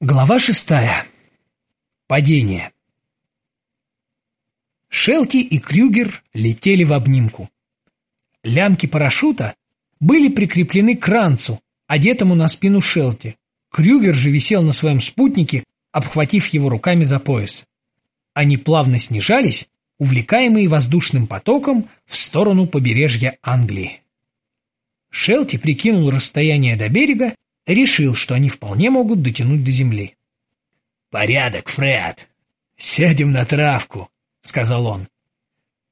Глава шестая. Падение. Шелти и Крюгер летели в обнимку. Лямки парашюта были прикреплены к ранцу, одетому на спину Шелти. Крюгер же висел на своем спутнике, обхватив его руками за пояс. Они плавно снижались, увлекаемые воздушным потоком в сторону побережья Англии. Шелти прикинул расстояние до берега решил, что они вполне могут дотянуть до земли. «Порядок, Фред! Сядем на травку!» — сказал он.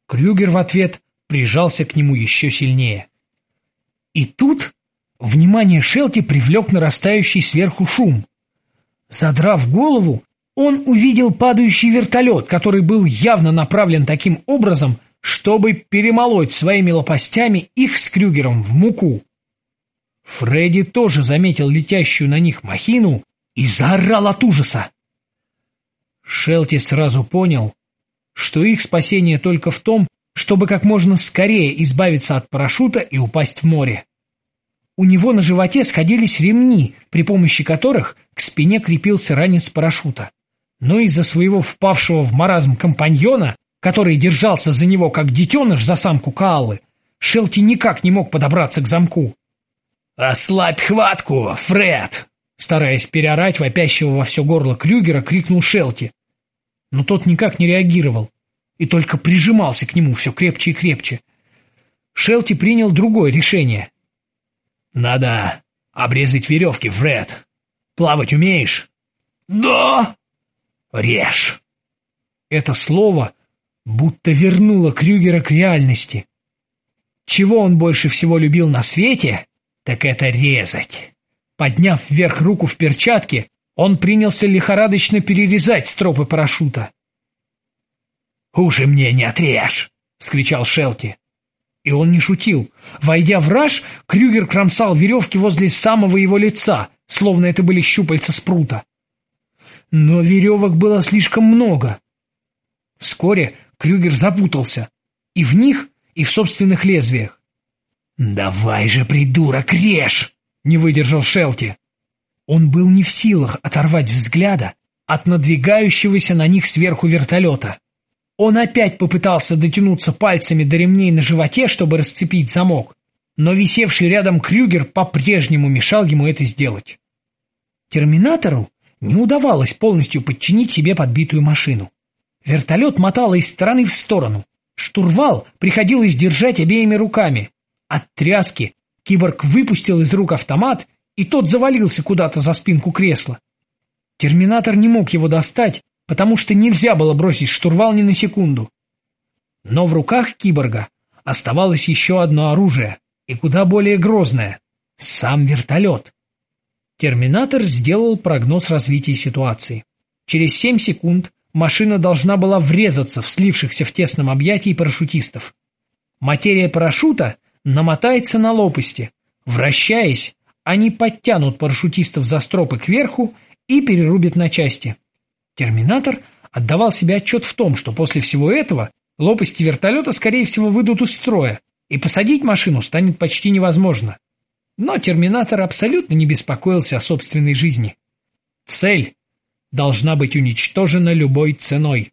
Крюгер в ответ прижался к нему еще сильнее. И тут внимание Шелти привлек нарастающий сверху шум. Задрав голову, он увидел падающий вертолет, который был явно направлен таким образом, чтобы перемолоть своими лопастями их с Крюгером в муку. Фредди тоже заметил летящую на них махину и заорал от ужаса. Шелти сразу понял, что их спасение только в том, чтобы как можно скорее избавиться от парашюта и упасть в море. У него на животе сходились ремни, при помощи которых к спине крепился ранец парашюта. Но из-за своего впавшего в маразм компаньона, который держался за него как детеныш за самку Каалы, Шелти никак не мог подобраться к замку. «Ослабь хватку, Фред!» Стараясь переорать вопящего во все горло Крюгера, крикнул Шелти. Но тот никак не реагировал и только прижимался к нему все крепче и крепче. Шелти принял другое решение. «Надо обрезать веревки, Фред. Плавать умеешь?» «Да!» «Режь!» Это слово будто вернуло Крюгера к реальности. Чего он больше всего любил на свете, так это резать. Подняв вверх руку в перчатке, он принялся лихорадочно перерезать стропы парашюта. «Уши мне не отрежь!» — вскричал Шелти. И он не шутил. Войдя в раж, Крюгер кромсал веревки возле самого его лица, словно это были щупальца спрута. Но веревок было слишком много. Вскоре Крюгер запутался. И в них, и в собственных лезвиях. «Давай же, придурок, режь!» — не выдержал Шелти. Он был не в силах оторвать взгляда от надвигающегося на них сверху вертолета. Он опять попытался дотянуться пальцами до ремней на животе, чтобы расцепить замок, но висевший рядом Крюгер по-прежнему мешал ему это сделать. Терминатору не удавалось полностью подчинить себе подбитую машину. Вертолет мотало из стороны в сторону. Штурвал приходилось держать обеими руками, от тряски киборг выпустил из рук автомат, и тот завалился куда-то за спинку кресла. Терминатор не мог его достать, потому что нельзя было бросить штурвал ни на секунду. Но в руках киборга оставалось еще одно оружие, и куда более грозное — сам вертолет. Терминатор сделал прогноз развития ситуации. Через семь секунд машина должна была врезаться в слившихся в тесном объятии парашютистов. Материя парашюта намотается на лопасти. Вращаясь, они подтянут парашютистов за стропы кверху и перерубят на части. Терминатор отдавал себе отчет в том, что после всего этого лопасти вертолета, скорее всего, выйдут из строя, и посадить машину станет почти невозможно. Но Терминатор абсолютно не беспокоился о собственной жизни. Цель должна быть уничтожена любой ценой.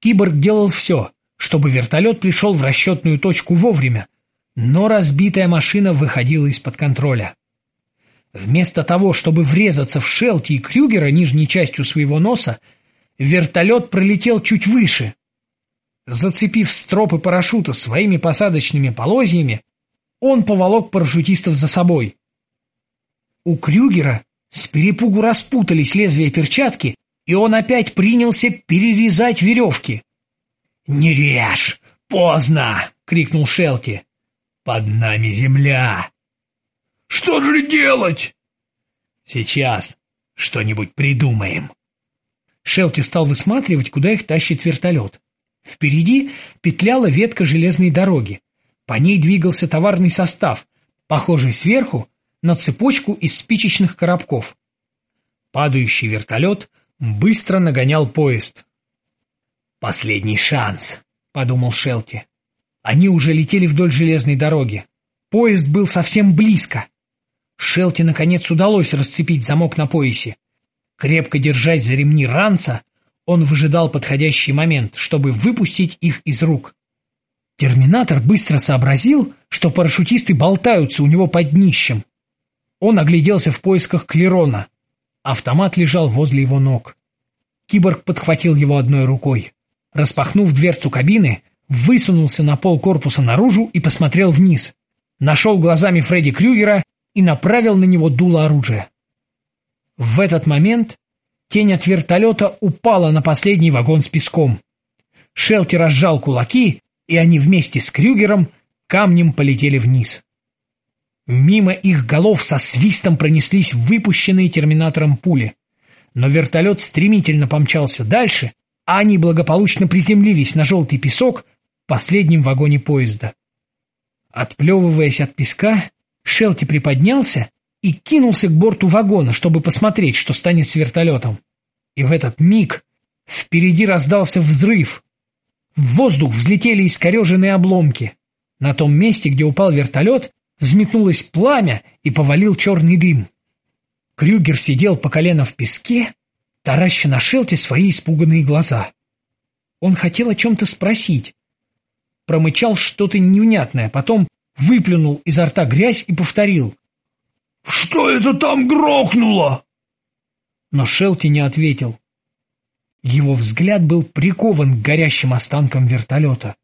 Киборг делал все, чтобы вертолет пришел в расчетную точку вовремя, но разбитая машина выходила из-под контроля. Вместо того, чтобы врезаться в Шелти и Крюгера нижней частью своего носа, вертолет пролетел чуть выше. Зацепив стропы парашюта своими посадочными полозьями, он поволок парашютистов за собой. У Крюгера с перепугу распутались лезвия перчатки, и он опять принялся перерезать веревки. «Не режь! Поздно!» — крикнул Шелти. Под нами земля. Что же делать? Сейчас что-нибудь придумаем. Шелти стал высматривать, куда их тащит вертолет. Впереди петляла ветка железной дороги. По ней двигался товарный состав, похожий сверху на цепочку из спичечных коробков. Падающий вертолет быстро нагонял поезд. «Последний шанс», — подумал Шелти. Они уже летели вдоль железной дороги. Поезд был совсем близко. Шелти наконец удалось расцепить замок на поясе. Крепко держась за ремни ранца, он выжидал подходящий момент, чтобы выпустить их из рук. Терминатор быстро сообразил, что парашютисты болтаются у него под днищем. Он огляделся в поисках Клерона. Автомат лежал возле его ног. Киборг подхватил его одной рукой. Распахнув дверцу кабины, высунулся на пол корпуса наружу и посмотрел вниз. Нашел глазами Фредди Крюгера и направил на него дуло оружия. В этот момент тень от вертолета упала на последний вагон с песком. Шелти разжал кулаки, и они вместе с Крюгером камнем полетели вниз. Мимо их голов со свистом пронеслись выпущенные терминатором пули. Но вертолет стремительно помчался дальше, а они благополучно приземлились на желтый песок последнем вагоне поезда. Отплевываясь от песка, Шелти приподнялся и кинулся к борту вагона, чтобы посмотреть, что станет с вертолетом. И в этот миг впереди раздался взрыв. В воздух взлетели искореженные обломки. На том месте, где упал вертолет, взметнулось пламя и повалил черный дым. Крюгер сидел по колено в песке, тараща на шелте свои испуганные глаза. Он хотел о чем-то спросить. Промычал что-то невнятное, потом выплюнул изо рта грязь и повторил. «Что это там грохнуло?» Но Шелти не ответил. Его взгляд был прикован к горящим останкам вертолета.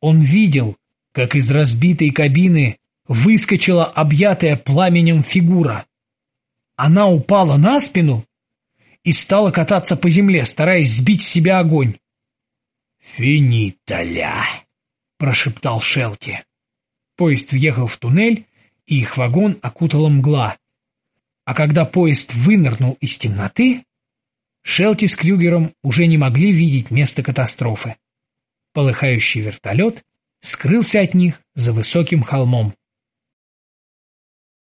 Он видел, как из разбитой кабины выскочила объятая пламенем фигура. Она упала на спину и стала кататься по земле, стараясь сбить с себя огонь. «Финиталя!» — прошептал Шелти. Поезд въехал в туннель, и их вагон окутала мгла. А когда поезд вынырнул из темноты, Шелти с Крюгером уже не могли видеть место катастрофы. Полыхающий вертолет скрылся от них за высоким холмом.